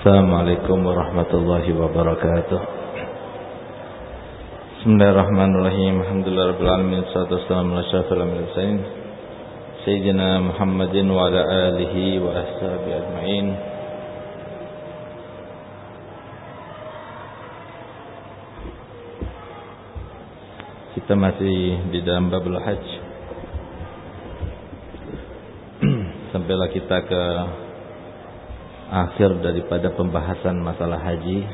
السلام عليكم ورحمة الله وبركاته بسم الله الرحمن الرحيم الحمد لله رب العالمين والصلاة والسلام على أشرف الأنبياء سيدنا محمد وعلى آله وأصحابه أجمعين Kita masih di dalam babul hajj Sampailah kita ke akhir daripada pembahasan masalah haji.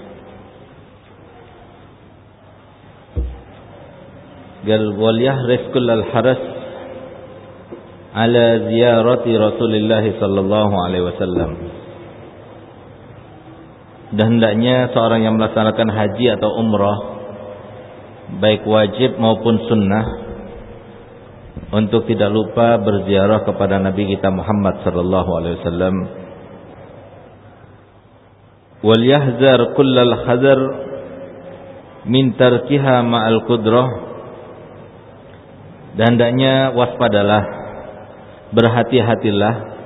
Gal wal yahris kullal haras ala ziyarati Rasulullah sallallahu alaihi wasallam. Dan hendaknya seorang yang melaksanakan haji atau umrah baik wajib maupun sunnah untuk tidak lupa berziarah kepada Nabi kita Muhammad sallallahu alaihi wasallam wal yahzar kullal hazar min tarkiha ma'al qudrah dan hendaknya waspadalah berhati-hatilah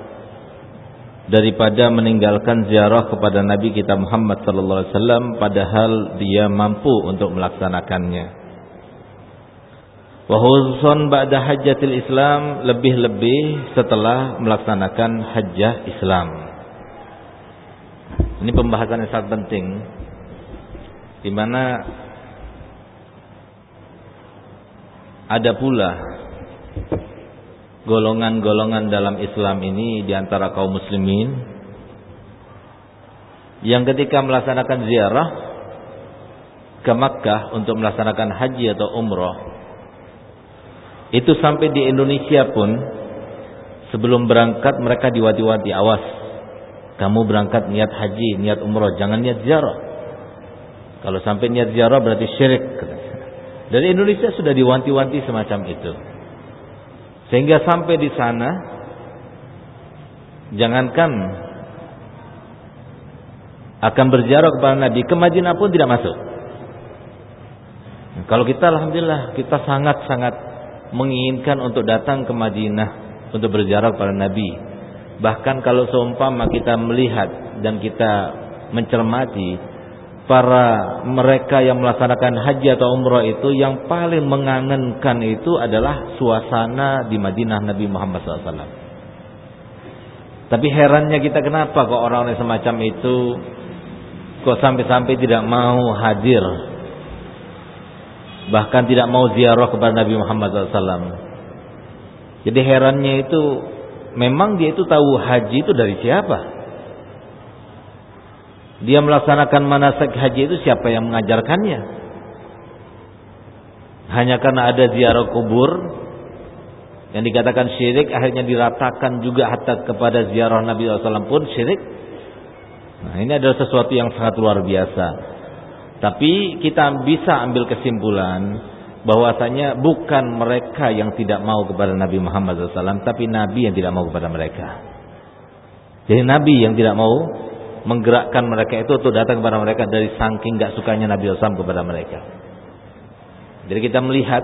daripada meninggalkan ziarah kepada Nabi kita Muhammad sallallahu alaihi wasallam padahal dia mampu untuk melaksanakannya. Wa khususan ba'da hajjatil Islam lebih-lebih setelah melaksanakan hajjah Islam. Ini pembahasan yang sangat penting. Di mana ada pula golongan-golongan dalam Islam ini di antara kaum muslimin yang ketika melaksanakan ziarah ke Makkah untuk melaksanakan haji atau umrah itu sampai di Indonesia pun sebelum berangkat mereka diwati-wati awas kamu berangkat niat haji, niat umroh, jangan niat ziarah. Kalau sampai niat ziarah berarti syirik. Dari Indonesia sudah diwanti-wanti semacam itu. Sehingga sampai di sana, jangankan akan berziarah kepada Nabi, ke Madinah pun tidak masuk. Kalau kita Alhamdulillah, kita sangat-sangat menginginkan untuk datang ke Madinah untuk berziarah kepada Nabi Bahkan kalau seumpama kita melihat dan kita mencermati para mereka yang melaksanakan haji atau umrah itu yang paling mengangenkan itu adalah suasana di Madinah Nabi Muhammad SAW. Tapi herannya kita kenapa kok orang-orang semacam itu kok sampai-sampai tidak mau hadir bahkan tidak mau ziarah kepada Nabi Muhammad SAW. Jadi herannya itu memang dia itu tahu haji itu dari siapa? Dia melaksanakan manasik haji itu siapa yang mengajarkannya? Hanya karena ada ziarah kubur yang dikatakan syirik akhirnya diratakan juga hatta kepada ziarah Nabi SAW pun syirik. Nah, ini adalah sesuatu yang sangat luar biasa. Tapi kita bisa ambil kesimpulan bahwasanya bukan mereka yang tidak mau kepada Nabi Muhammad SAW, tapi Nabi yang tidak mau kepada mereka. Jadi Nabi yang tidak mau menggerakkan mereka itu untuk datang kepada mereka dari saking gak sukanya Nabi SAW kepada mereka. Jadi kita melihat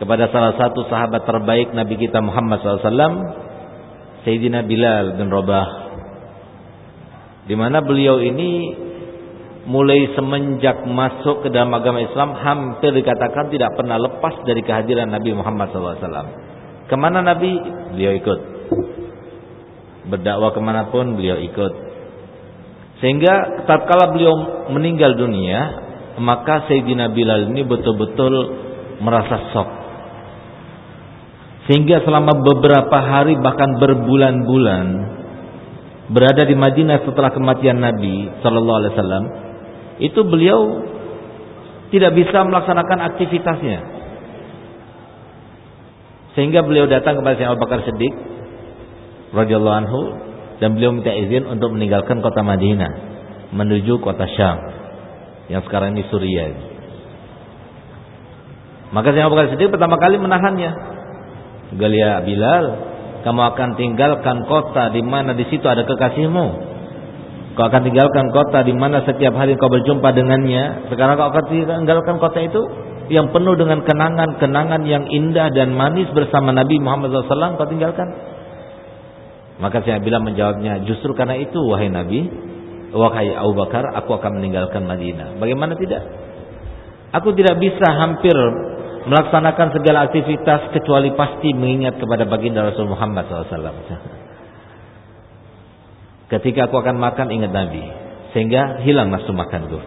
kepada salah satu sahabat terbaik Nabi kita Muhammad SAW, Sayyidina Bilal bin Rabah, di mana beliau ini mulai semenjak masuk ke dalam agama Islam hampir dikatakan tidak pernah lepas dari kehadiran Nabi Muhammad SAW. Ke mana Nabi? Beliau ikut. Berdakwah ke mana pun beliau ikut. Sehingga tatkala beliau meninggal dunia, maka Sayyidina Bilal ini betul-betul merasa sok. Sehingga selama beberapa hari bahkan berbulan-bulan berada di Madinah setelah kematian Nabi Sallallahu Alaihi Wasallam itu beliau tidak bisa melaksanakan aktivitasnya. Sehingga beliau datang kepada Sayyidina Abu Bakar Siddiq radhiyallahu anhu dan beliau minta izin untuk meninggalkan kota Madinah menuju kota Syam yang sekarang ini Suriah. Maka Sayyidina Abu Bakar Siddiq pertama kali menahannya. Galia Bilal, kamu akan tinggalkan kota di mana di situ ada kekasihmu. Kau akan tinggalkan kota di mana setiap hari kau berjumpa dengannya. Sekarang kau akan tinggalkan kota itu yang penuh dengan kenangan-kenangan yang indah dan manis bersama Nabi Muhammad SAW. Kau tinggalkan. Maka saya bilang menjawabnya, justru karena itu wahai Nabi, wahai Abu Bakar, aku akan meninggalkan Madinah. Bagaimana tidak? Aku tidak bisa hampir melaksanakan segala aktivitas kecuali pasti mengingat kepada baginda Rasul Muhammad SAW. Ketika aku akan makan ingat Nabi, sehingga hilang nafsu makanku.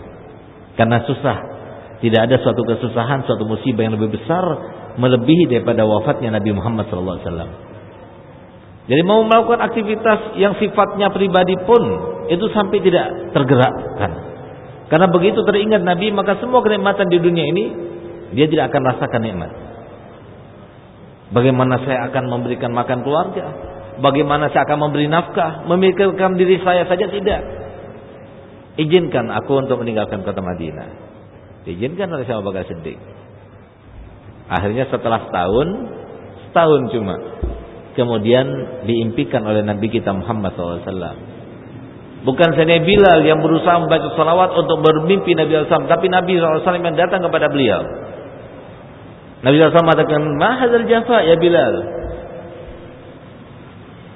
Karena susah, tidak ada suatu kesusahan, suatu musibah yang lebih besar melebihi daripada wafatnya Nabi Muhammad SAW. Jadi mau melakukan aktivitas yang sifatnya pribadi pun itu sampai tidak tergerakkan. Karena begitu teringat Nabi maka semua kenikmatan di dunia ini dia tidak akan rasakan nikmat. Bagaimana saya akan memberikan makan keluarga? Bagaimana saya akan memberi nafkah? Memikirkan diri saya saja tidak. Izinkan aku untuk meninggalkan kota Madinah. Diizinkan oleh Syekh Bakar Siddiq. Akhirnya setelah setahun, setahun cuma kemudian diimpikan oleh Nabi kita Muhammad SAW. Bukan saja Bilal yang berusaha membaca salawat untuk bermimpi Nabi SAW, tapi Nabi SAW yang datang kepada beliau. Nabi SAW mengatakan, Mahadal Jafa ya Bilal.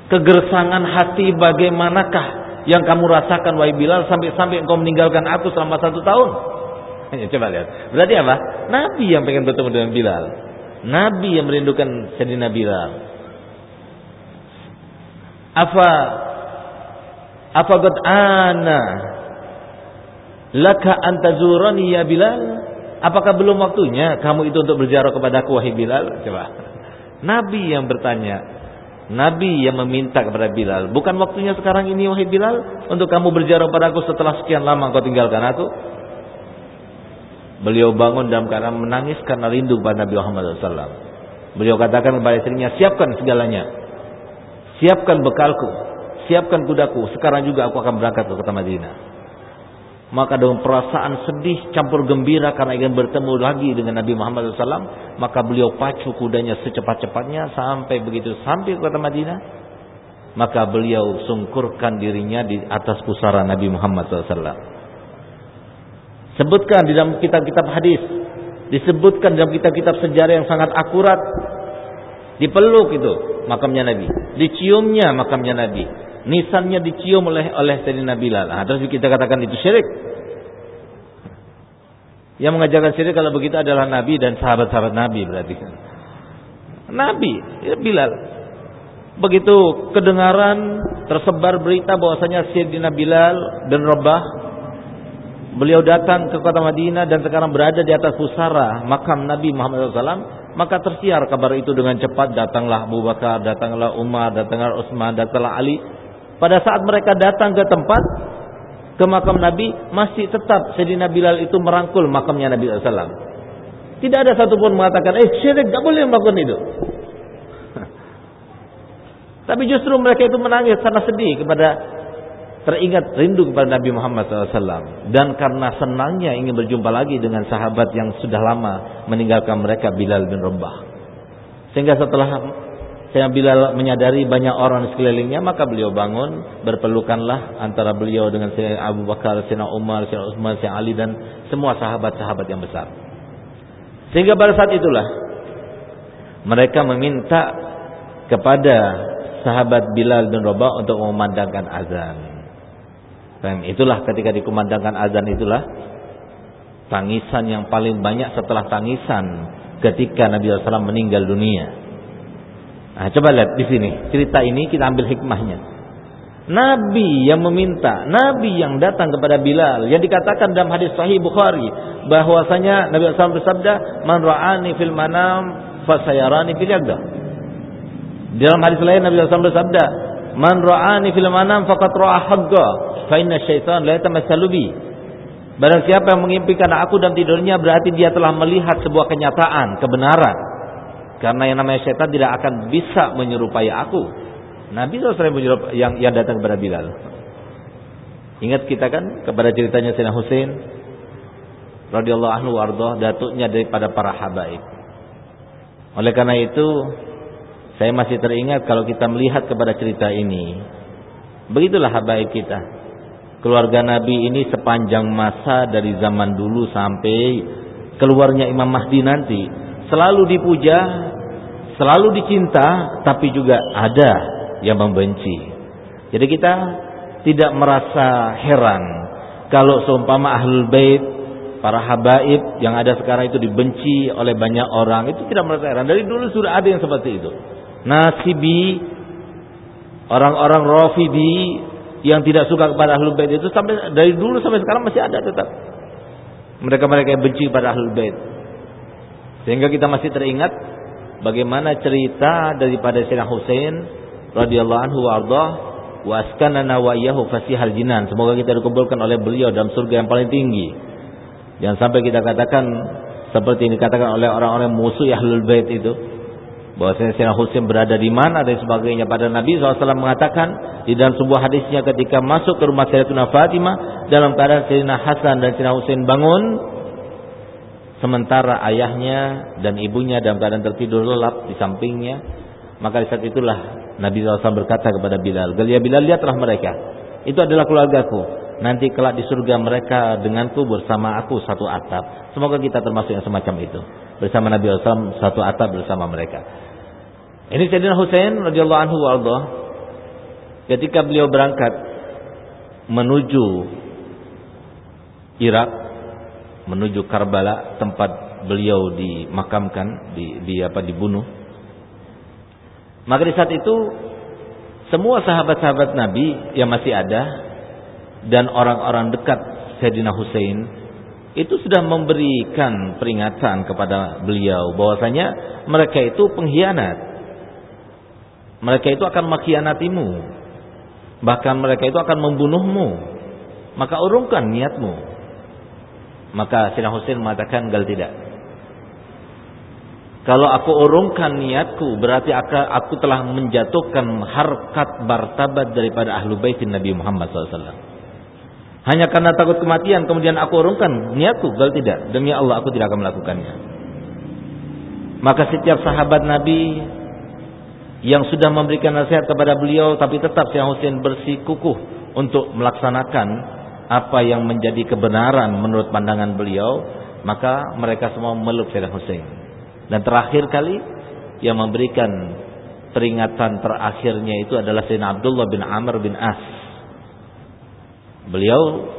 Kegersangan hati bagaimanakah yang kamu rasakan wahai Bilal sampai-sampai engkau meninggalkan aku selama satu tahun? Coba lihat. Berarti apa? Nabi yang pengen bertemu dengan Bilal. Nabi yang merindukan Sayyidina Bilal. Apa apa qad ana laka antazurani ya Bilal? Apakah belum waktunya kamu itu untuk berziarah kepadaku wahai Bilal? Coba. Nabi yang bertanya. Nabi yang meminta kepada Bilal, bukan waktunya sekarang ini wahai Bilal untuk kamu berziarah padaku setelah sekian lama kau tinggalkan aku? Beliau bangun dalam keadaan menangis karena rindu pada Nabi Muhammad SAW. Beliau katakan kepada istrinya, siapkan segalanya. Siapkan bekalku, siapkan kudaku. Sekarang juga aku akan berangkat ke kota Madinah. Maka dengan perasaan sedih campur gembira karena ingin bertemu lagi dengan Nabi Muhammad SAW, maka beliau pacu kudanya secepat-cepatnya sampai begitu sampai ke kota Madinah. Maka beliau sungkurkan dirinya di atas pusara Nabi Muhammad SAW. Sebutkan di dalam kitab-kitab hadis, disebutkan dalam kitab-kitab sejarah yang sangat akurat Dipeluk itu makamnya Nabi. Diciumnya makamnya Nabi. Nisannya dicium oleh oleh Sayyidina Bilal. Nah, terus kita katakan itu syirik. Yang mengajarkan syirik kalau begitu adalah Nabi dan sahabat-sahabat Nabi berarti. Nabi, ya Bilal. Begitu kedengaran tersebar berita bahwasanya Sayyidina Bilal dan Rabah beliau datang ke kota Madinah dan sekarang berada di atas pusara makam Nabi Muhammad SAW maka tersiar kabar itu dengan cepat datanglah Abu Bakar, datanglah Umar, datanglah Utsman, datanglah Ali. Pada saat mereka datang ke tempat ke makam Nabi, masih tetap Sayyidina Bilal itu merangkul makamnya Nabi SAW. Tidak ada satupun mengatakan, eh syirik, tidak boleh melakukan itu. Tapi justru mereka itu menangis karena sedih kepada teringat rindu kepada Nabi Muhammad SAW dan karena senangnya ingin berjumpa lagi dengan sahabat yang sudah lama meninggalkan mereka Bilal bin Rabah sehingga setelah saya Bilal menyadari banyak orang di sekelilingnya maka beliau bangun berpelukanlah antara beliau dengan Sayyidina Abu Bakar, Sayyidina Umar, Sayyidina Utsman, Sayyidina Ali dan semua sahabat-sahabat yang besar sehingga pada saat itulah mereka meminta kepada sahabat Bilal bin Rabah untuk memandangkan azan dan itulah ketika dikumandangkan azan itulah tangisan yang paling banyak setelah tangisan ketika Nabi SAW meninggal dunia. Nah, coba lihat di sini cerita ini kita ambil hikmahnya. Nabi yang meminta, Nabi yang datang kepada Bilal yang dikatakan dalam hadis Sahih Bukhari bahwasanya Nabi SAW bersabda, "Man ra'ani fil manam fasayarani fil yaqdah." Dalam hadis lain Nabi SAW bersabda, "Man ra'ani fil manam faqad ra'a haqqa." fa inna syaitan la yatamassalu bi. Barang siapa yang mengimpikan aku dalam tidurnya berarti dia telah melihat sebuah kenyataan, kebenaran. Karena yang namanya syaitan tidak akan bisa menyerupai aku. Nabi SAW yang yang datang kepada Bilal. Ingat kita kan kepada ceritanya Sayyidina Husain radhiyallahu anhu warḍah datuknya daripada para habaib. Oleh karena itu saya masih teringat kalau kita melihat kepada cerita ini. Begitulah habaib kita keluarga Nabi ini sepanjang masa dari zaman dulu sampai keluarnya Imam Mahdi nanti selalu dipuja, selalu dicinta, tapi juga ada yang membenci. Jadi kita tidak merasa heran kalau seumpama ahlul bait para habaib yang ada sekarang itu dibenci oleh banyak orang itu tidak merasa heran. Dari dulu sudah ada yang seperti itu. Nasibi orang-orang rafidi yang tidak suka kepada ahlul bait itu sampai dari dulu sampai sekarang masih ada tetap. Mereka-mereka yang benci pada ahlul bait sehingga kita masih teringat bagaimana cerita daripada Sayyidina Husain radhiyallahu anhu wa wa askanana wa iyyahu fasihal jinan. Semoga kita dikumpulkan oleh beliau dalam surga yang paling tinggi. Jangan sampai kita katakan seperti ini dikatakan oleh orang-orang musuh Ahlul Bait itu bahwa Sayyidina Husain berada di mana dan sebagainya. Pada Nabi SAW mengatakan di dalam sebuah hadisnya ketika masuk ke rumah Sayyidatuna Fatimah dalam keadaan Sayyidina Hasan dan Sayyidina Husain bangun sementara ayahnya dan ibunya dalam keadaan tertidur lelap di sampingnya maka di saat itulah Nabi SAW berkata kepada Bilal, "Ya Bilal, lihatlah mereka. Itu adalah keluargaku. Nanti kelak di surga mereka denganku bersama aku satu atap. Semoga kita termasuk yang semacam itu. Bersama Nabi SAW satu atap bersama mereka." Ini Sayyidina Husain radhiyallahu anhu Allah ketika beliau berangkat menuju Irak, menuju Karbala tempat beliau dimakamkan, di, di apa dibunuh maka di saat itu semua sahabat-sahabat Nabi yang masih ada dan orang-orang dekat Sayyidina Hussein itu sudah memberikan peringatan kepada beliau bahwasanya mereka itu pengkhianat. Mereka itu akan mengkhianatimu. Bahkan mereka itu akan membunuhmu. Maka urungkan niatmu. Maka Sayyidina Hussein mengatakan gal tidak. Kalau aku urungkan niatku berarti aku telah menjatuhkan harkat martabat daripada ahlu baitin Nabi Muhammad SAW. Hanya karena takut kematian kemudian aku urungkan niatku, gal tidak. Demi Allah aku tidak akan melakukannya. Maka setiap sahabat Nabi yang sudah memberikan nasihat kepada beliau tapi tetap Syekh Husain bersikukuh untuk melaksanakan apa yang menjadi kebenaran menurut pandangan beliau, maka mereka semua meluk Syekh Husain. Dan terakhir kali yang memberikan peringatan terakhirnya itu adalah Sayyidina Abdullah bin Amr bin As. Beliau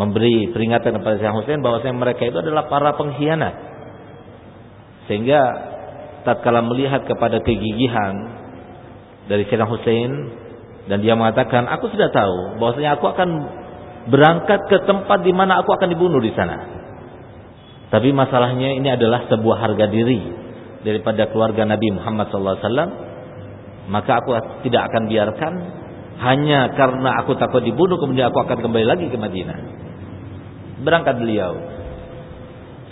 memberi peringatan kepada Sayyidina Husain bahwa mereka itu adalah para pengkhianat. Sehingga tatkala melihat kepada kegigihan dari Sayyidina Husain dan dia mengatakan, "Aku sudah tahu bahwasanya aku akan berangkat ke tempat di mana aku akan dibunuh di sana." Tapi masalahnya ini adalah sebuah harga diri daripada keluarga Nabi Muhammad SAW. Maka aku tidak akan biarkan hanya karena aku takut dibunuh kemudian aku akan kembali lagi ke Madinah. Berangkat beliau.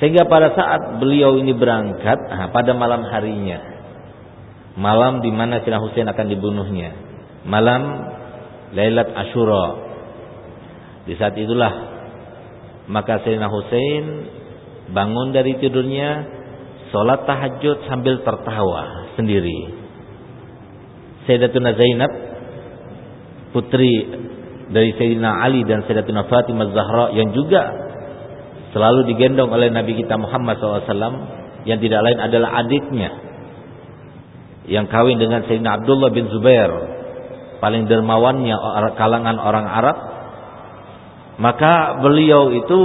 Sehingga pada saat beliau ini berangkat nah, pada malam harinya. Malam di mana Sina Husain akan dibunuhnya. Malam Lailat Ashura. Di saat itulah maka Sayyidina Husain bangun dari tidurnya, sholat tahajud sambil tertawa sendiri. Sayyidatuna Zainab, putri dari Sayyidina Ali dan Sayyidatuna Fatimah Zahra yang juga selalu digendong oleh Nabi kita Muhammad SAW yang tidak lain adalah adiknya yang kawin dengan Sayyidina Abdullah bin Zubair paling dermawannya kalangan orang Arab maka beliau itu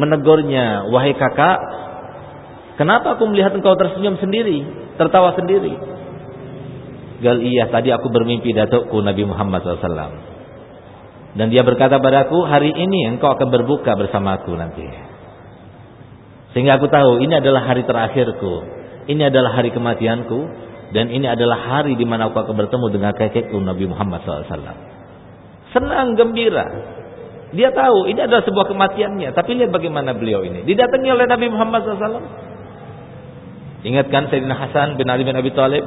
menegurnya, "Wahai kakak, kenapa aku melihat engkau tersenyum sendiri, tertawa sendiri?" Gal iya, tadi aku bermimpi datukku Nabi Muhammad SAW. Dan dia berkata padaku, "Hari ini engkau akan berbuka bersamaku nanti." Sehingga aku tahu ini adalah hari terakhirku. Ini adalah hari kematianku dan ini adalah hari di mana aku akan bertemu dengan kakekku Nabi Muhammad SAW. Senang gembira dia tahu ini adalah sebuah kematiannya. Tapi lihat bagaimana beliau ini. Didatangi oleh Nabi Muhammad SAW. Ingatkan Sayyidina Hasan bin Ali bin Abi Thalib.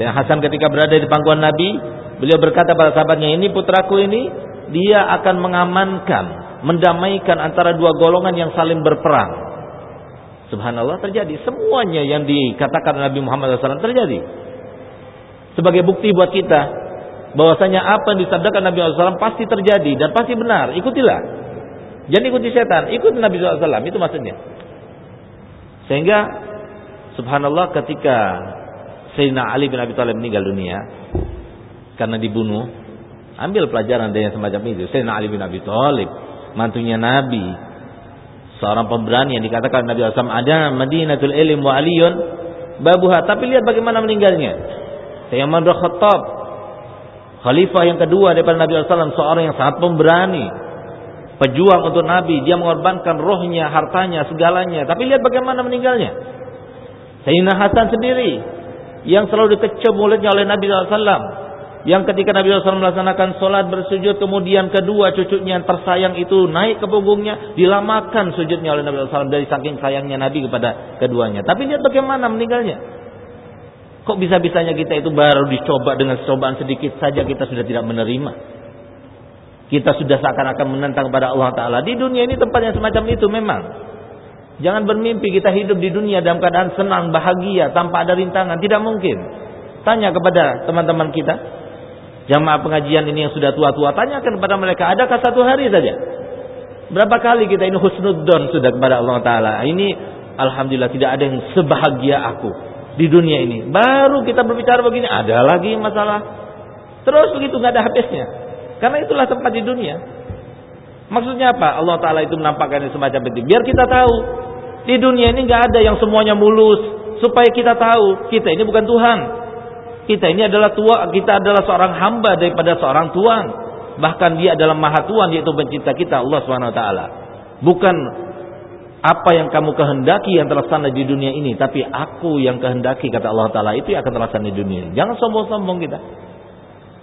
Sayyidina Hasan ketika berada di pangkuan Nabi. Beliau berkata pada sahabatnya ini putraku ini. Dia akan mengamankan. Mendamaikan antara dua golongan yang saling berperang. Subhanallah terjadi. Semuanya yang dikatakan Nabi Muhammad SAW terjadi. Sebagai bukti buat kita bahwasanya apa yang disabdakan Nabi SAW pasti terjadi dan pasti benar. Ikutilah. Jangan ikuti setan, ikuti Nabi SAW. Itu maksudnya. Sehingga subhanallah ketika Sayyidina Ali bin Abi Thalib meninggal dunia karena dibunuh Ambil pelajaran dari semacam itu. Sayyidina Ali bin Abi Thalib, mantunya Nabi, seorang pemberani yang dikatakan Nabi SAW ada Madinatul Ilm wa Aliyun babuha. Tapi lihat bagaimana meninggalnya. Sayyidina Umar Khattab, khalifah yang kedua daripada Nabi SAW, seorang yang sangat pemberani, pejuang untuk Nabi. Dia mengorbankan rohnya, hartanya, segalanya. Tapi lihat bagaimana meninggalnya. Sayyidina Hasan sendiri yang selalu dikecam mulutnya oleh Nabi SAW yang ketika Nabi SAW melaksanakan sholat bersujud kemudian kedua cucunya yang tersayang itu naik ke punggungnya dilamakan sujudnya oleh Nabi SAW dari saking sayangnya Nabi kepada keduanya tapi lihat bagaimana meninggalnya kok bisa-bisanya kita itu baru dicoba dengan cobaan sedikit saja kita sudah tidak menerima? Kita sudah seakan-akan menentang kepada Allah Ta'ala. Di dunia ini tempat yang semacam itu memang. Jangan bermimpi kita hidup di dunia dalam keadaan senang bahagia tanpa ada rintangan. Tidak mungkin. Tanya kepada teman-teman kita. Jamaah pengajian ini yang sudah tua-tua tanyakan kepada mereka, adakah satu hari saja? Berapa kali kita ini husnudzon sudah kepada Allah Taala? Ini alhamdulillah tidak ada yang sebahagia aku di dunia ini. Baru kita berbicara begini, ada lagi masalah. Terus begitu nggak ada habisnya. Karena itulah tempat di dunia. Maksudnya apa? Allah Taala itu menampakkan semacam itu. Biar kita tahu di dunia ini nggak ada yang semuanya mulus. Supaya kita tahu kita ini bukan Tuhan. Kita ini adalah tua, kita adalah seorang hamba daripada seorang tuan. Bahkan dia adalah maha tuan yaitu pencipta kita Allah Subhanahu wa taala. Bukan apa yang kamu kehendaki yang terlaksana di dunia ini, tapi aku yang kehendaki kata Allah taala itu yang akan terlaksana di dunia ini. Jangan sombong-sombong kita.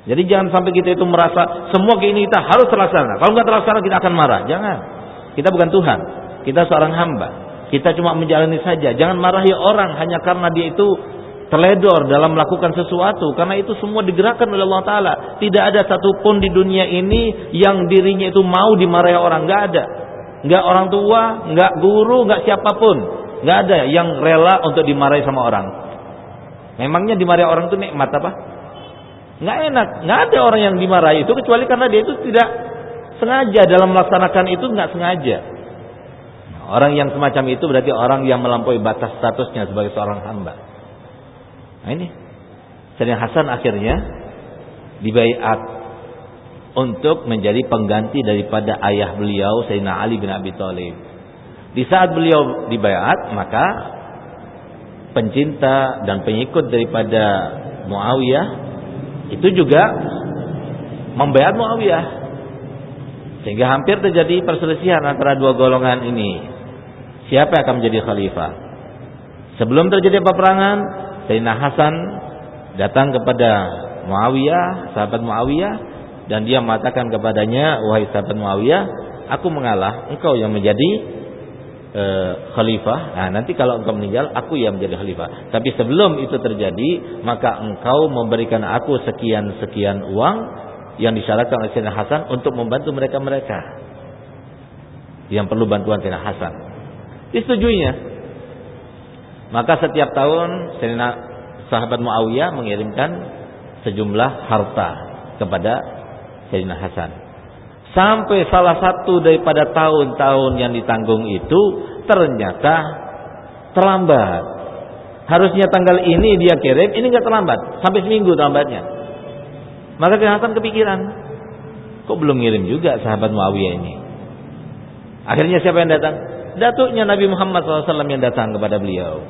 Jadi jangan sampai kita itu merasa semua keinginan kita harus terlaksana. Kalau nggak terlaksana kita akan marah. Jangan. Kita bukan Tuhan. Kita seorang hamba. Kita cuma menjalani saja. Jangan marahi orang hanya karena dia itu teledor dalam melakukan sesuatu karena itu semua digerakkan oleh Allah taala. Tidak ada satupun di dunia ini yang dirinya itu mau dimarahi orang, nggak ada. Nggak orang tua, nggak guru, nggak siapa pun. Nggak ada yang rela untuk dimarahi sama orang. Memangnya dimarahi orang itu nikmat apa? Nggak enak. Nggak ada orang yang dimarahi itu kecuali karena dia itu tidak sengaja dalam melaksanakan itu nggak sengaja. Orang yang semacam itu berarti orang yang melampaui batas statusnya sebagai seorang hamba. Nah ini. Sayyidina Hasan akhirnya dibaiat untuk menjadi pengganti daripada ayah beliau Sayyidina Ali bin Abi Thalib. Di saat beliau dibaiat, maka pencinta dan pengikut daripada Muawiyah itu juga membaiat Muawiyah. Sehingga hampir terjadi perselisihan antara dua golongan ini. Siapa yang akan menjadi khalifah? Sebelum terjadi peperangan, Sayyidina Hasan datang kepada Muawiyah, sahabat Muawiyah dan dia mengatakan kepadanya, "Wahai sahabat Muawiyah, aku mengalah, engkau yang menjadi e, khalifah. Nah, nanti kalau engkau meninggal, aku yang menjadi khalifah. Tapi sebelum itu terjadi, maka engkau memberikan aku sekian-sekian uang yang disyaratkan oleh Sayyidina Hasan untuk membantu mereka-mereka yang perlu bantuan Sayyidina Hasan." Disetujuinya. Maka setiap tahun Sayyidina sahabat Muawiyah mengirimkan sejumlah harta kepada Sayyidina Hasan. Sampai salah satu daripada tahun-tahun yang ditanggung itu ternyata terlambat. Harusnya tanggal ini dia kirim, ini nggak terlambat, sampai seminggu terlambatnya. Maka Sayyidina Hasan kepikiran, kok belum ngirim juga sahabat Muawiyah ini. Akhirnya siapa yang datang? Datuknya Nabi Muhammad SAW yang datang kepada beliau.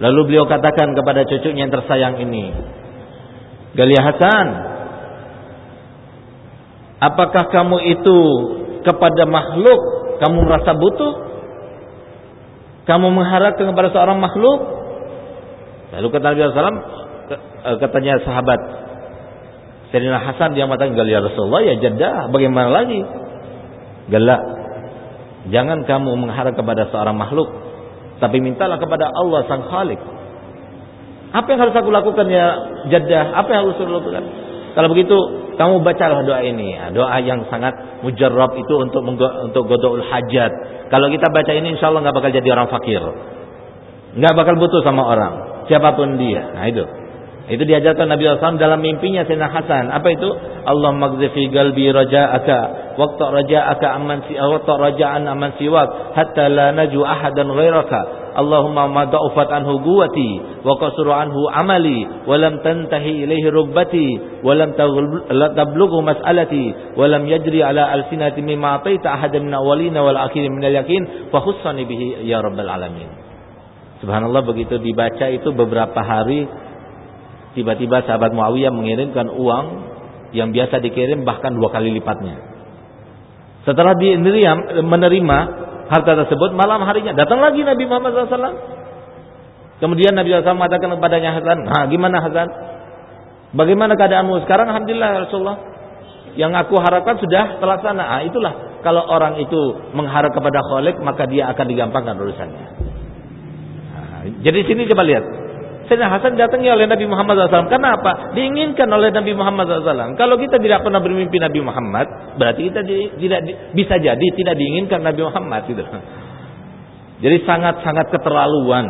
Lalu beliau katakan kepada cucunya yang tersayang ini, Galia Hasan, apakah kamu itu kepada makhluk kamu merasa butuh? Kamu mengharapkan kepada seorang makhluk? Lalu kata Nabi SAW, eh, katanya sahabat Sayyidina Hasan dia mengatakan Galia Rasulullah ya jadah bagaimana lagi? Galak. Jangan kamu mengharap kepada seorang makhluk tapi mintalah kepada Allah sang Khalik. Apa yang harus aku lakukan ya jadah? Apa yang harus aku lakukan? Kalau begitu, kamu bacalah doa ini. Ya, doa yang sangat mujarrab itu untuk untuk godoul hajat. Kalau kita baca ini insya Allah nggak bakal jadi orang fakir. nggak bakal butuh sama orang. Siapa pun dia. Nah itu. Itu diajarkan Nabi SAW dalam mimpinya Sayyidina Hasan. Apa itu? Allah magzifi galbi raja'aka waqta raja'aka amman si waqta raja'an amman siwak hatta la naju ahadan ghairaka Allahumma ma da'ufat anhu quwwati wa qasura anhu amali wa lam tantahi ilaihi rubbati wa lam tablughu mas'alati wa lam yajri ala alsinati mimma ataita ahadan min awwalina wal akhirin min al-yaqin fa khussani bihi ya rabbal alamin Subhanallah begitu dibaca itu beberapa hari tiba-tiba sahabat Muawiyah mengirimkan uang yang biasa dikirim bahkan dua kali lipatnya. Setelah dia menerima harta tersebut malam harinya datang lagi Nabi Muhammad SAW. Kemudian Nabi SAW mengatakan kepadanya Hasan, nah gimana Hasan? Bagaimana keadaanmu sekarang? Alhamdulillah ya Rasulullah. Yang aku harapkan sudah terlaksana. Ah, itulah kalau orang itu mengharap kepada Khalik maka dia akan digampangkan urusannya. Nah, jadi sini coba lihat. Sayyidina Hasan datangi oleh Nabi Muhammad SAW. Kenapa? Diinginkan oleh Nabi Muhammad SAW. Kalau kita tidak pernah bermimpi Nabi Muhammad, berarti kita tidak bisa jadi tidak diinginkan Nabi Muhammad. Gitu. Jadi sangat-sangat keterlaluan.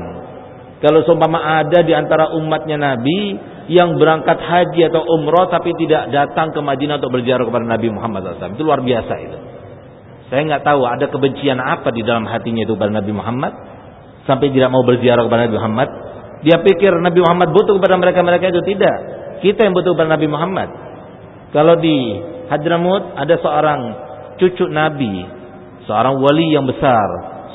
Kalau seumpama ada di antara umatnya Nabi yang berangkat haji atau umroh tapi tidak datang ke Madinah untuk berziarah kepada Nabi Muhammad SAW. Itu luar biasa itu. Saya nggak tahu ada kebencian apa di dalam hatinya itu kepada Nabi Muhammad sampai tidak mau berziarah kepada Nabi Muhammad dia pikir Nabi Muhammad butuh kepada mereka-mereka itu tidak. Kita yang butuh kepada Nabi Muhammad. Kalau di Hadramut ada seorang cucu Nabi, seorang wali yang besar,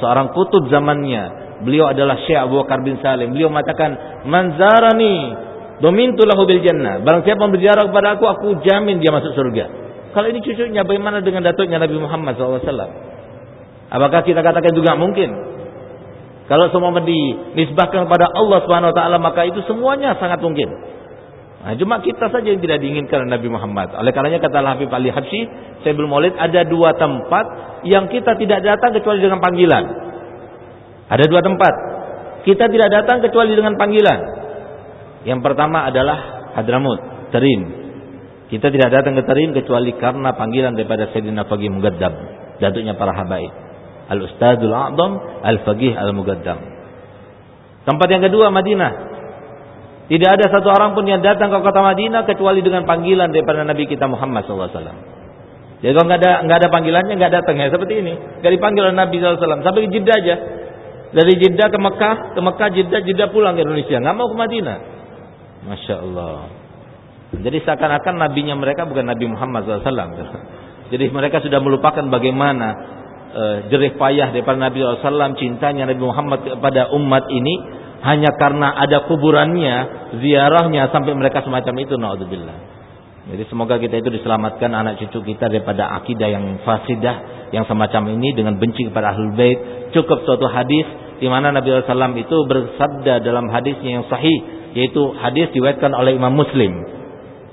seorang kutub zamannya. Beliau adalah Syekh Abu Bakar bin Salim. Beliau mengatakan, "Manzarani domintu lahu bil jannah." Barang siapa berziarah kepada aku, aku jamin dia masuk surga. Kalau ini cucunya, bagaimana dengan datuknya Nabi Muhammad SAW? Apakah kita katakan juga mungkin? Kalau semua dinisbahkan kepada Allah Subhanahu wa taala maka itu semuanya sangat mungkin. Nah, cuma kita saja yang tidak diinginkan Nabi Muhammad. Oleh karenanya kata Habib Ali Habsyi, saya Maulid ada dua tempat yang kita tidak datang kecuali dengan panggilan. Ada dua tempat. Kita tidak datang kecuali dengan panggilan. Yang pertama adalah Hadramut, Terin. Kita tidak datang ke Terin kecuali karena panggilan daripada Sayyidina Fagih Mugaddam, datuknya para habaib. Al-Ustadzul A'zam Al-Faqih Al-Mugaddam. Tempat yang kedua Madinah. Tidak ada satu orang pun yang datang ke kota Madinah kecuali dengan panggilan daripada Nabi kita Muhammad SAW. Jadi kalau nggak ada nggak ada panggilannya nggak datang ya seperti ini. Dari panggilan Nabi SAW sampai Jeddah aja. Dari Jeddah ke Mekah, ke Mekah Jeddah, Jeddah pulang ke Indonesia. Nggak mau ke Madinah. Masya Allah. Jadi seakan-akan nabinya mereka bukan Nabi Muhammad SAW. Jadi mereka sudah melupakan bagaimana jerih payah daripada Nabi SAW cintanya Nabi Muhammad kepada umat ini hanya karena ada kuburannya ziarahnya sampai mereka semacam itu naudzubillah. Jadi semoga kita itu diselamatkan anak cucu kita daripada akidah yang fasidah yang semacam ini dengan benci kepada ahlul bait. Cukup suatu hadis di mana Nabi SAW itu bersabda dalam hadisnya yang sahih yaitu hadis diwayatkan oleh Imam Muslim.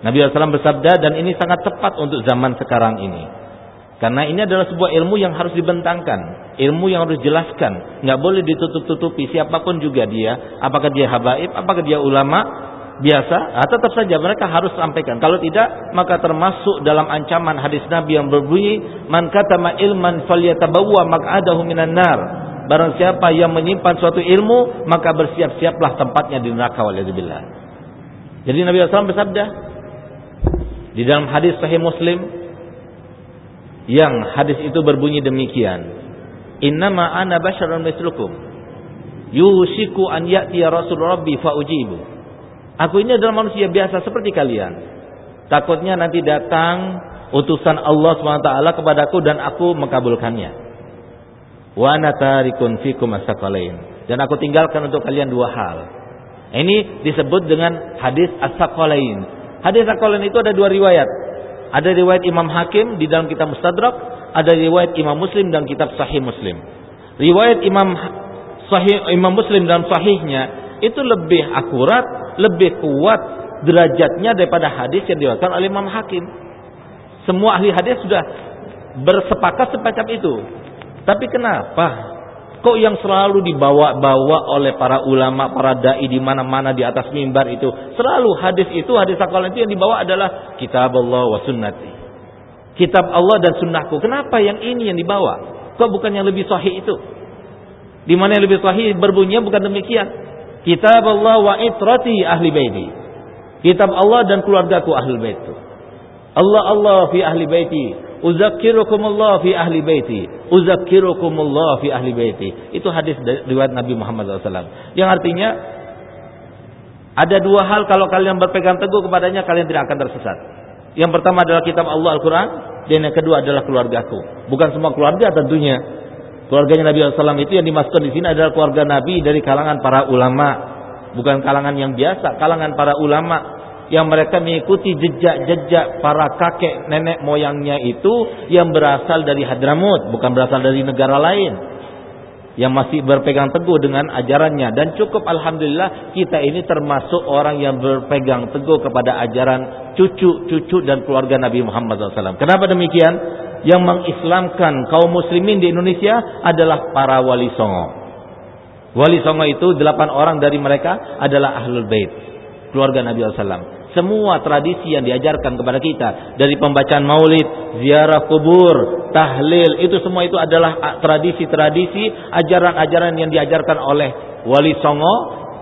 Nabi SAW bersabda dan ini sangat tepat untuk zaman sekarang ini karena ini adalah sebuah ilmu yang harus dibentangkan, ilmu yang harus dijelaskan, nggak boleh ditutup-tutupi siapa pun juga dia, apakah dia habaib, apakah dia ulama biasa, ah, tetap saja mereka harus sampaikan. Kalau tidak, maka termasuk dalam ancaman hadis Nabi yang berbunyi, "Man katama ilman falyatabawwa maq'adahu minan nar." Barang siapa yang menyimpan suatu ilmu, maka bersiap-siaplah tempatnya di neraka waliyadzubillah. Jadi Nabi SAW bersabda di dalam hadis Sahih Muslim, yang hadis itu berbunyi demikian. Innama ana basyarun mislukum. Yusiku an ya'ti rasul rabbi fa ujibu. Aku ini adalah manusia biasa seperti kalian. Takutnya nanti datang utusan Allah SWT kepadaku dan aku mengabulkannya wa ana tarikun fikum asaqalain dan aku tinggalkan untuk kalian dua hal. Ini disebut dengan hadis as-saqalain. Hadis as-saqalain itu ada dua riwayat ada riwayat Imam Hakim di dalam kitab Mustadrak, ada riwayat Imam Muslim dalam kitab Sahih Muslim. Riwayat Imam Sahih Imam Muslim dalam sahihnya itu lebih akurat, lebih kuat derajatnya daripada hadis yang diriwayatkan oleh Imam Hakim. Semua ahli hadis sudah bersepakat semacam itu. Tapi kenapa Kok yang selalu dibawa-bawa oleh para ulama, para dai di mana-mana di atas mimbar itu, selalu hadis itu, hadis akal itu yang dibawa adalah kitab Allah wa sunnati. Kitab Allah dan sunnahku. Kenapa yang ini yang dibawa? Kok bukan yang lebih sahih itu? Di mana yang lebih sahih berbunyi bukan demikian. Kitab Allah wa itrati ahli baiti. Kitab Allah dan keluargaku ahli baitu. Allah Allah fi ahli baiti Uzakkirukumullah fi ahli baiti. Uzakkirukumullah fi ahli baiti. Itu hadis riwayat Nabi Muhammad SAW. Yang artinya ada dua hal kalau kalian berpegang teguh kepadanya kalian tidak akan tersesat. Yang pertama adalah kitab Allah Al-Quran dan yang kedua adalah keluargaku. Bukan semua keluarga tentunya. Keluarganya Nabi SAW itu yang dimasukkan di sini adalah keluarga Nabi dari kalangan para ulama, bukan kalangan yang biasa, kalangan para ulama yang mereka mengikuti jejak-jejak para kakek nenek moyangnya itu yang berasal dari Hadramut, bukan berasal dari negara lain yang masih berpegang teguh dengan ajarannya dan cukup alhamdulillah kita ini termasuk orang yang berpegang teguh kepada ajaran cucu-cucu dan keluarga Nabi Muhammad SAW. Kenapa demikian? Yang mengislamkan kaum muslimin di Indonesia adalah para wali songo. Wali songo itu delapan orang dari mereka adalah ahlul bait, keluarga Nabi SAW semua tradisi yang diajarkan kepada kita dari pembacaan maulid, ziarah kubur, tahlil, itu semua itu adalah tradisi-tradisi, ajaran-ajaran yang diajarkan oleh wali songo,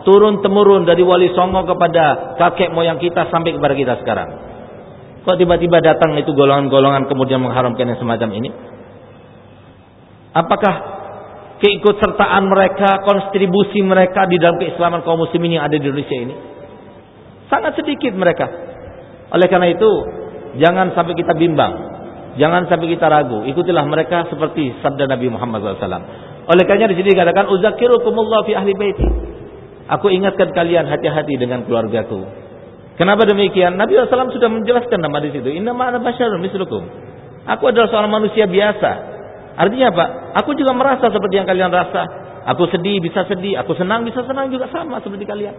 turun temurun dari wali songo kepada kakek moyang kita sampai kepada kita sekarang. Kok tiba-tiba datang itu golongan-golongan kemudian mengharamkan yang semacam ini? Apakah keikutsertaan mereka, kontribusi mereka di dalam keislaman kaum muslimin yang ada di Indonesia ini? Sangat sedikit mereka. Oleh karena itu, jangan sampai kita bimbang. Jangan sampai kita ragu. Ikutilah mereka seperti sabda Nabi Muhammad SAW. Oleh karena di sini dikatakan, Uzakirukumullah fi ahli baiti. Aku ingatkan kalian hati-hati dengan keluargaku. Kenapa demikian? Nabi SAW sudah menjelaskan nama di situ. Inna ma'ana basyarun mislukum. Aku adalah seorang manusia biasa. Artinya apa? Aku juga merasa seperti yang kalian rasa. Aku sedih, bisa sedih. Aku senang, bisa senang juga sama seperti kalian.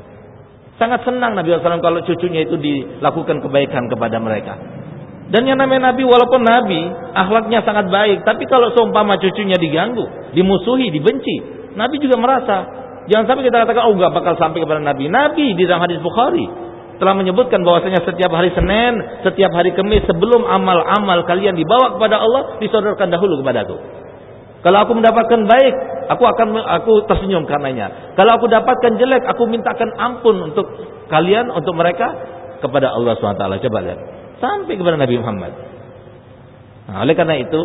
Sangat senang Nabi SAW kalau cucunya itu dilakukan kebaikan kepada mereka. Dan yang namanya Nabi walaupun Nabi akhlaknya sangat baik, tapi kalau seumpama cucunya diganggu, dimusuhi, dibenci, Nabi juga merasa. Jangan sampai kita katakan oh enggak bakal sampai kepada Nabi. Nabi di dalam hadis Bukhari telah menyebutkan bahwasanya setiap hari Senin, setiap hari Kamis sebelum amal-amal kalian dibawa kepada Allah disodorkan dahulu kepada aku. Kalau aku mendapatkan baik, aku akan aku tersenyum karenanya. Kalau aku dapatkan jelek, aku mintakan ampun untuk kalian, untuk mereka kepada Allah SWT. Coba lihat. Sampai kepada Nabi Muhammad. Nah, oleh karena itu,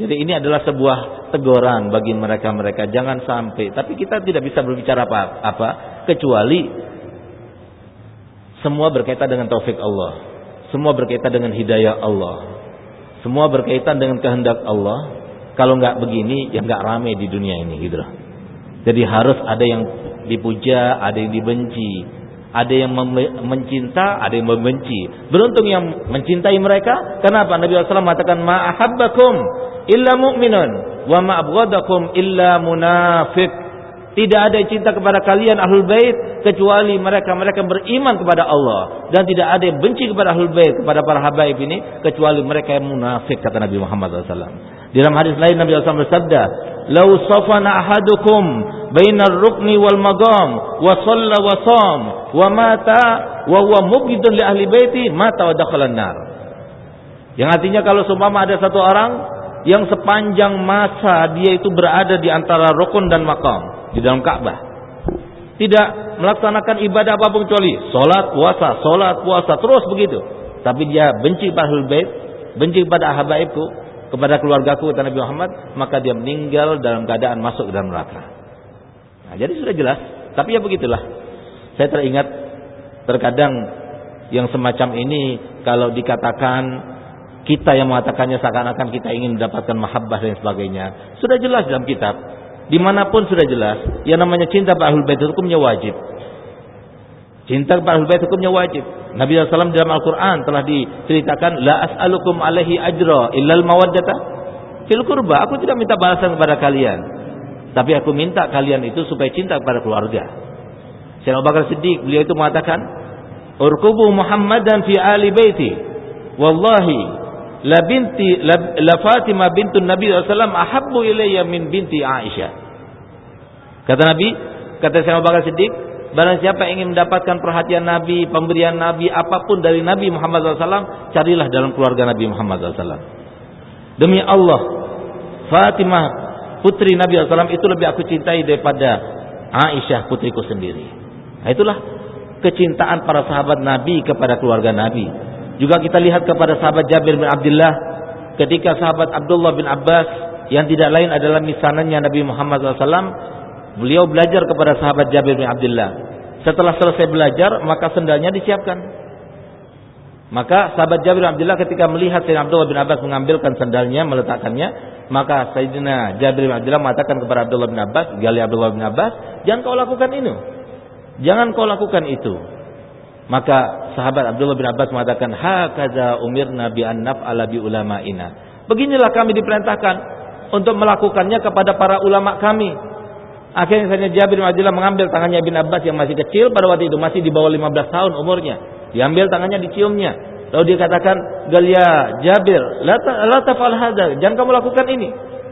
jadi ini adalah sebuah teguran bagi mereka-mereka. Jangan sampai. Tapi kita tidak bisa berbicara apa-apa. Kecuali semua berkaitan dengan taufik Allah. Semua berkaitan dengan hidayah Allah. Semua berkaitan dengan kehendak Allah kalau nggak begini, ya nggak rame di dunia ini gitu loh. Jadi harus ada yang dipuja, ada yang dibenci, ada yang mencinta, ada yang membenci. Beruntung yang mencintai mereka. Kenapa? Nabi SAW mengatakan ma'ahabbakum illa mu'minun wa ma'abghadakum illa munafiq. Tidak ada cinta kepada kalian ahlul bait kecuali mereka mereka beriman kepada Allah dan tidak ada yang benci kepada ahlul bait kepada para habaib ini kecuali mereka yang munafik kata Nabi Muhammad SAW. Di dalam hadis lain Nabi SAW bersabda, "Lau safana ahadukum bainar rukni wal magam wa shalla wa sham wa mata wa huwa mubghidun li ahli baiti mata wa dakhala nar." Yang artinya kalau seumpama ada satu orang yang sepanjang masa dia itu berada di antara rukun dan makam di dalam Ka'bah. Tidak melaksanakan ibadah apa pun kecuali salat, puasa, salat, puasa terus begitu. Tapi dia benci pada bait, benci pada ahbaibku, kepada keluargaku kata Nabi Muhammad, maka dia meninggal dalam keadaan masuk ke dalam neraka. Nah, jadi sudah jelas, tapi ya begitulah. Saya teringat terkadang yang semacam ini kalau dikatakan kita yang mengatakannya seakan-akan kita ingin mendapatkan mahabbah dan sebagainya. Sudah jelas dalam kitab. Di mana pun sudah jelas. Yang namanya cinta Pak Ahlul Bait hukumnya wajib. Cinta kepada Ahlul Bait hukumnya wajib. Nabi SAW dalam Al-Quran telah diceritakan La as'alukum alaihi ajra illal mawaddata fil kurba. Aku tidak minta balasan kepada kalian. Tapi aku minta kalian itu supaya cinta kepada keluarga. Syekh Abu Bakar Siddiq beliau itu mengatakan, "Urkubu Muhammadan fi ali baiti. Wallahi la binti la, la Fatimah bintun Nabi SAW ahabbu ilayya min binti Aisyah." Kata Nabi, kata Syekh Abu Bakar Siddiq, Barang siapa ingin mendapatkan perhatian Nabi, pemberian Nabi, apa pun dari Nabi Muhammad SAW, carilah dalam keluarga Nabi Muhammad SAW. Demi Allah, Fatimah putri Nabi SAW itu lebih aku cintai daripada Aisyah putriku sendiri. Nah, itulah kecintaan para sahabat Nabi kepada keluarga Nabi. Juga kita lihat kepada sahabat Jabir bin Abdullah ketika sahabat Abdullah bin Abbas yang tidak lain adalah misanannya Nabi Muhammad SAW, beliau belajar kepada sahabat Jabir bin Abdullah. Setelah selesai belajar, maka sendalnya disiapkan. Maka sahabat Jabir bin Abdullah ketika melihat Sayyidina Abdullah bin Abbas mengambilkan sendalnya, meletakkannya, maka Sayyidina Jabir bin Abdullah mengatakan kepada Abdullah bin Abbas, gali Abdullah bin Abbas, jangan kau lakukan ini. Jangan kau lakukan itu. Maka sahabat Abdullah bin Abbas mengatakan, "Hakaza umirna bi an naf'ala bi ulama'ina." Beginilah kami diperintahkan untuk melakukannya kepada para ulama kami. Akhirnya saya Jabir bin Abdullah mengambil tangannya bin Abbas yang masih kecil pada waktu itu masih di bawah 15 tahun umurnya. Diambil tangannya diciumnya. Lalu dia katakan, "Galia Jabir, la tafal hadza. Jangan kamu lakukan ini."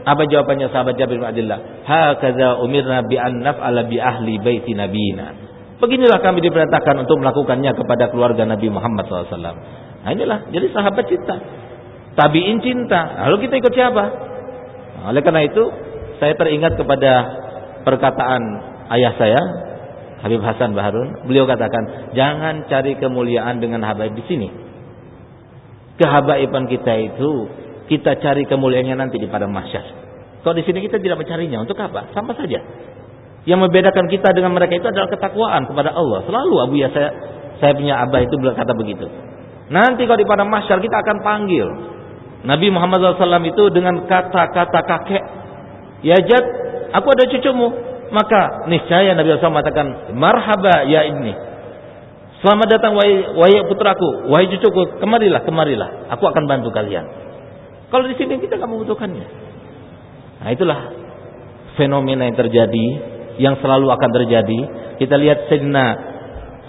Apa jawabannya sahabat Jabir bin Abdullah? Hakaza umirna bi an naf'ala bi ahli baiti nabiyina. Beginilah kami diperintahkan untuk melakukannya kepada keluarga Nabi Muhammad SAW. Nah inilah, jadi sahabat cinta. Tabiin cinta. Lalu kita ikut siapa? Nah, oleh karena itu, saya teringat kepada perkataan ayah saya, Habib Hasan Baharun. Beliau katakan, jangan cari kemuliaan dengan habaib di sini. Kehabaiban kita itu, kita cari kemuliaannya nanti di pada mahsyar. Kalau di sini kita tidak mencarinya, untuk apa? Sama saja. Yang membedakan kita dengan mereka itu adalah ketakwaan kepada Allah. Selalu Abu ya saya saya punya abah itu berkata begitu. Nanti kalau di padang mahsyar kita akan panggil Nabi Muhammad SAW itu dengan kata-kata kakek. Ya Jad, aku ada cucumu. Maka niscaya Nabi SAW mengatakan, marhaba ya ini. Selamat datang wahai, wahai putraku, wahai cucuku, kemarilah, kemarilah. Aku akan bantu kalian. Kalau di sini kita nggak membutuhkannya. Nah itulah fenomena yang terjadi yang selalu akan terjadi. Kita lihat Sayyidina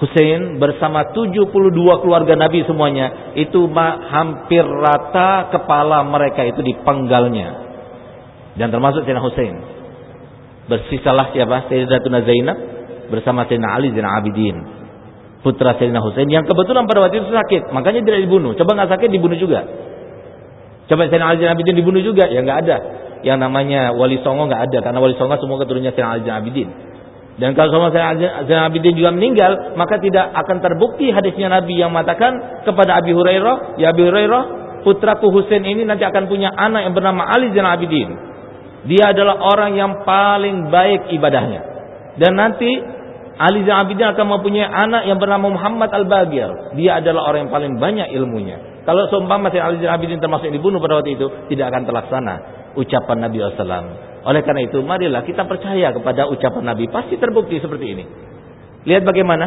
Hussein bersama 72 keluarga Nabi semuanya itu hampir rata kepala mereka itu dipenggalnya. Dan termasuk Sayyidina Hussein. Bersisalah siapa? Sayyidatuna Zainab bersama Sayyidina Ali Zainal Abidin. Putra Sayyidina Hussein yang kebetulan pada waktu itu sakit, makanya tidak dibunuh. Coba nggak sakit dibunuh juga. Coba Sayyidina Ali Zainal Abidin dibunuh juga, ya nggak ada yang namanya wali songo nggak ada karena wali songo semua keturunannya Sayyidina Ali Abidin. Dan kalau sama Sayyidina Abidin juga meninggal, maka tidak akan terbukti hadisnya Nabi yang mengatakan kepada Abi Hurairah, ya Abi Hurairah, putraku Husain ini nanti akan punya anak yang bernama Ali Zainal Abidin. Dia adalah orang yang paling baik ibadahnya. Dan nanti Ali Zainal Abidin akan mempunyai anak yang bernama Muhammad Al-Bagir. Dia adalah orang yang paling banyak ilmunya. Kalau seumpama Ali Zainal Abidin termasuk yang dibunuh pada waktu itu, tidak akan terlaksana ucapan Nabi SAW. Oleh karena itu, marilah kita percaya kepada ucapan Nabi. Pasti terbukti seperti ini. Lihat bagaimana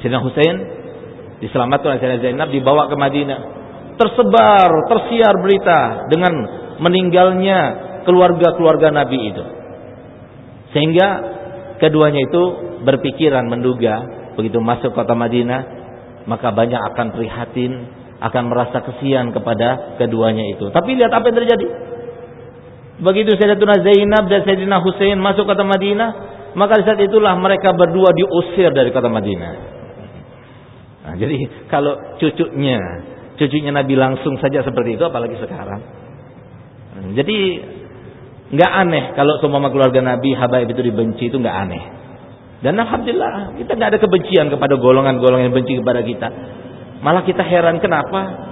Sayyidina Hussein diselamatkan oleh Sayyidina Zainab dibawa ke Madinah. Tersebar, tersiar berita dengan meninggalnya keluarga-keluarga Nabi itu. Sehingga keduanya itu berpikiran menduga begitu masuk kota Madinah maka banyak akan prihatin akan merasa kesian kepada keduanya itu. Tapi lihat apa yang terjadi. Begitu Sayyidatuna Zainab dan Sayyidina Hussein masuk kota Madinah, maka saat itulah mereka berdua diusir dari kota Madinah. Nah, jadi kalau cucunya, cucunya Nabi langsung saja seperti itu, apalagi sekarang. Nah, jadi nggak aneh kalau semua keluarga Nabi habaib itu dibenci itu nggak aneh. Dan alhamdulillah kita nggak ada kebencian kepada golongan-golongan yang benci kepada kita. Malah kita heran kenapa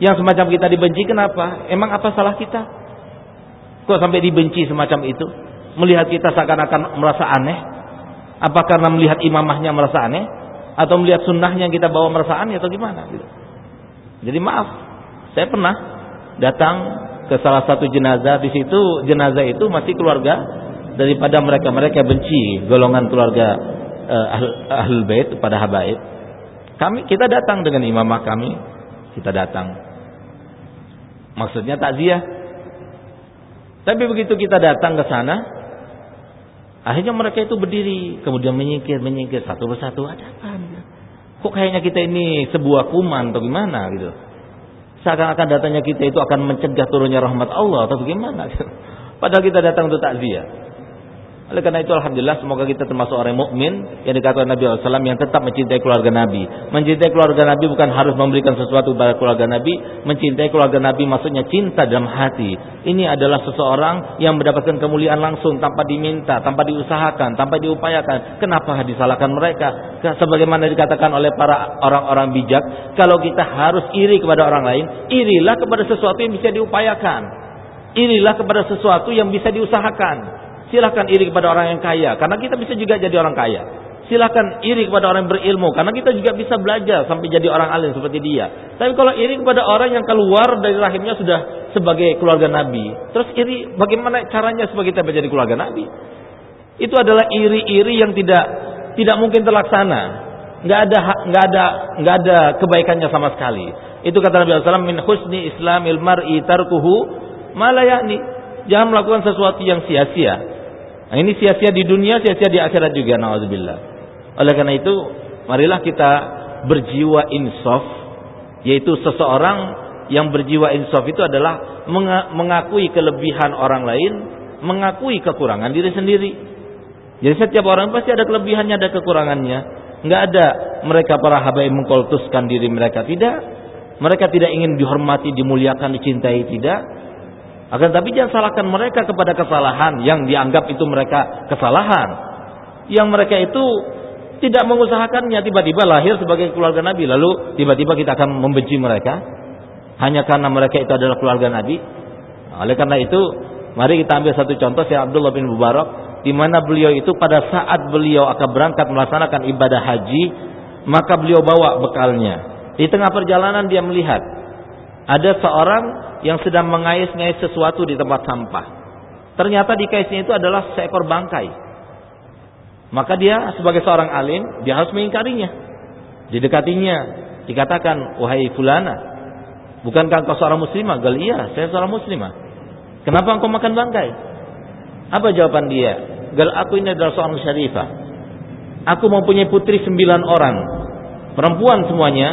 yang semacam kita dibenci kenapa? Emang apa salah kita? Kok sampai dibenci semacam itu? Melihat kita seakan-akan merasa aneh? Apa karena melihat imamahnya merasa aneh? Atau melihat sunnahnya yang kita bawa merasa aneh atau gimana? Jadi maaf, saya pernah datang ke salah satu jenazah di situ jenazah itu masih keluarga daripada mereka-mereka benci golongan keluarga uh, ahl, ahlul bait pada habaib. Kami kita datang dengan imamah kami, kita datang. Maksudnya takziah tapi begitu kita datang ke sana, akhirnya mereka itu berdiri, kemudian menyingkir, menyingkir satu persatu. Ada apa? Kok kayaknya kita ini sebuah kuman atau gimana gitu? Seakan-akan datangnya kita itu akan mencegah turunnya rahmat Allah atau bagaimana? Padahal kita datang untuk takziah. Oleh karena itu alhamdulillah semoga kita termasuk orang mukmin yang dikatakan Nabi SAW yang tetap mencintai keluarga Nabi. Mencintai keluarga Nabi bukan harus memberikan sesuatu kepada keluarga Nabi, mencintai keluarga Nabi maksudnya cinta dalam hati. Ini adalah seseorang yang mendapatkan kemuliaan langsung tanpa diminta, tanpa diusahakan, tanpa diupayakan. Kenapa disalahkan mereka? Sebagaimana dikatakan oleh para orang-orang bijak, kalau kita harus iri kepada orang lain, irilah kepada sesuatu yang bisa diupayakan. Irilah kepada sesuatu yang bisa diusahakan. Silahkan iri kepada orang yang kaya, karena kita bisa juga jadi orang kaya. Silahkan iri kepada orang yang berilmu, karena kita juga bisa belajar sampai jadi orang alim seperti dia. Tapi kalau iri kepada orang yang keluar dari rahimnya sudah sebagai keluarga Nabi, terus iri bagaimana caranya supaya kita menjadi keluarga Nabi? Itu adalah iri-iri yang tidak tidak mungkin terlaksana. Nggak ada nggak ada nggak ada kebaikannya sama sekali. Itu kata Nabi SAW min husni islamil mar'i tarkuhu malayani. Jangan melakukan sesuatu yang sia-sia. Nah, ini sia-sia di dunia, sia-sia di akhirat juga nauzubillah. Oleh karena itu, marilah kita berjiwa insaf, yaitu seseorang yang berjiwa insaf itu adalah mengakui kelebihan orang lain, mengakui kekurangan diri sendiri. Jadi setiap orang pasti ada kelebihannya, ada kekurangannya. Enggak ada mereka para habaib mengkultuskan diri mereka tidak. Mereka tidak ingin dihormati, dimuliakan, dicintai tidak. Akan tapi jangan salahkan mereka kepada kesalahan yang dianggap itu mereka kesalahan. Yang mereka itu tidak mengusahakannya tiba-tiba lahir sebagai keluarga Nabi lalu tiba-tiba kita akan membenci mereka hanya karena mereka itu adalah keluarga Nabi. oleh karena itu mari kita ambil satu contoh si Abdullah bin Mubarak di mana beliau itu pada saat beliau akan berangkat melaksanakan ibadah haji maka beliau bawa bekalnya. Di tengah perjalanan dia melihat ada seorang yang sedang mengais-ngais sesuatu di tempat sampah. Ternyata di kaisnya itu adalah seekor bangkai. Maka dia sebagai seorang alim, dia harus mengingkarinya. Didekatinya, dikatakan, "Wahai fulana, bukankah engkau seorang muslimah?" Gal, "Iya, saya seorang muslimah." "Kenapa engkau makan bangkai?" Apa jawaban dia? "Gal, aku ini adalah seorang syarifah. Aku mempunyai putri sembilan orang, perempuan semuanya,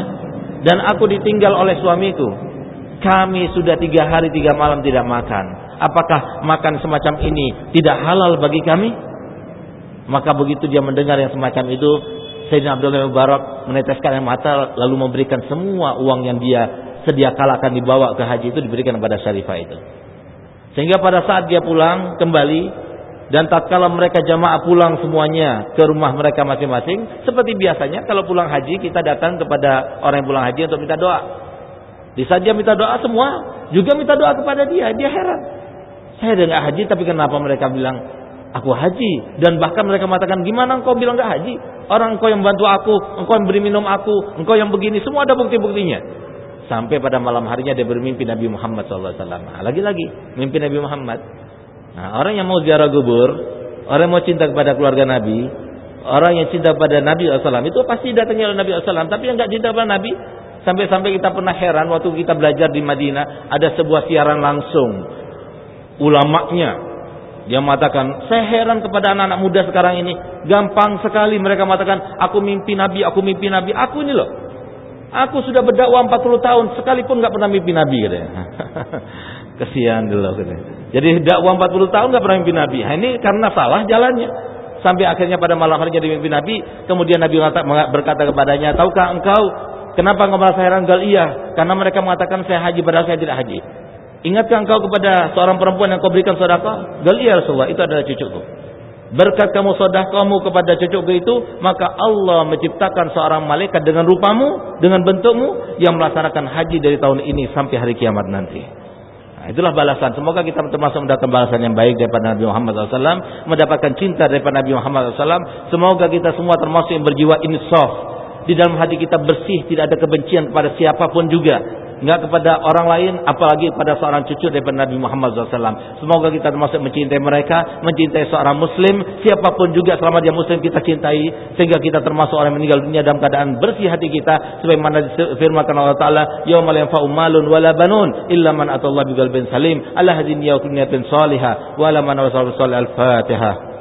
dan aku ditinggal oleh suamiku kami sudah tiga hari tiga malam tidak makan. Apakah makan semacam ini tidak halal bagi kami? Maka begitu dia mendengar yang semacam itu, Sayyidina Abdullah bin Mubarak meneteskan air mata lalu memberikan semua uang yang dia sedia kala akan dibawa ke haji itu diberikan kepada Syarifah itu. Sehingga pada saat dia pulang kembali dan tatkala mereka jamaah pulang semuanya ke rumah mereka masing-masing, seperti biasanya kalau pulang haji kita datang kepada orang yang pulang haji untuk minta doa. Di saat dia minta doa semua juga minta doa kepada dia. Dia heran. Saya udah nggak haji tapi kenapa mereka bilang aku haji dan bahkan mereka mengatakan gimana engkau bilang nggak haji? Orang engkau yang bantu aku, engkau yang beri minum aku, engkau yang begini semua ada bukti-buktinya. Sampai pada malam harinya dia bermimpi Nabi Muhammad SAW. Nah, lagi-lagi mimpi Nabi Muhammad. Nah, orang yang mau ziarah kubur, orang yang mau cinta kepada keluarga Nabi, orang yang cinta kepada Nabi SAW itu pasti datangnya oleh Nabi SAW. Tapi yang nggak cinta kepada Nabi, Sampai-sampai kita pernah heran waktu kita belajar di Madinah ada sebuah siaran langsung ulamanya dia mengatakan, saya heran kepada anak-anak muda sekarang ini. Gampang sekali mereka mengatakan, aku mimpi Nabi, aku mimpi Nabi. Aku ini loh. Aku sudah berdakwah 40 tahun, sekalipun nggak pernah mimpi Nabi. Katanya. Kesian dulu. Katanya. Jadi dakwah 40 tahun nggak pernah mimpi Nabi. Nah, ini karena salah jalannya. Sampai akhirnya pada malam hari jadi mimpi Nabi. Kemudian Nabi berkata kepadanya, tahukah engkau Kenapa engkau merasa heran? Gal iya, karena mereka mengatakan saya haji padahal saya tidak haji. Ingatkah engkau kepada seorang perempuan yang kau berikan sedekah? Gal iya Rasulullah, itu adalah cucuku. Berkat kamu sedekahmu kepada cucuku itu, maka Allah menciptakan seorang malaikat dengan rupamu, dengan bentukmu yang melaksanakan haji dari tahun ini sampai hari kiamat nanti. Nah, itulah balasan. Semoga kita termasuk mendapatkan balasan yang baik daripada Nabi Muhammad SAW, mendapatkan cinta daripada Nabi Muhammad SAW. Semoga kita semua termasuk yang berjiwa insaf, di dalam hati kita bersih, tidak ada kebencian kepada siapa pun juga. Enggak kepada orang lain, apalagi kepada seorang cucu daripada Nabi Muhammad SAW. Semoga kita termasuk mencintai mereka, mencintai seorang muslim, siapa pun juga selama dia muslim kita cintai, sehingga kita termasuk orang meninggal dunia dalam keadaan bersih hati kita, sebagaimana disfirmankan Allah Ta'ala, Yawmal yanfa'u malun wala banun, illa man atallah biqalbin salim, Allah hadin ya salihah, wa ala man al-fatihah.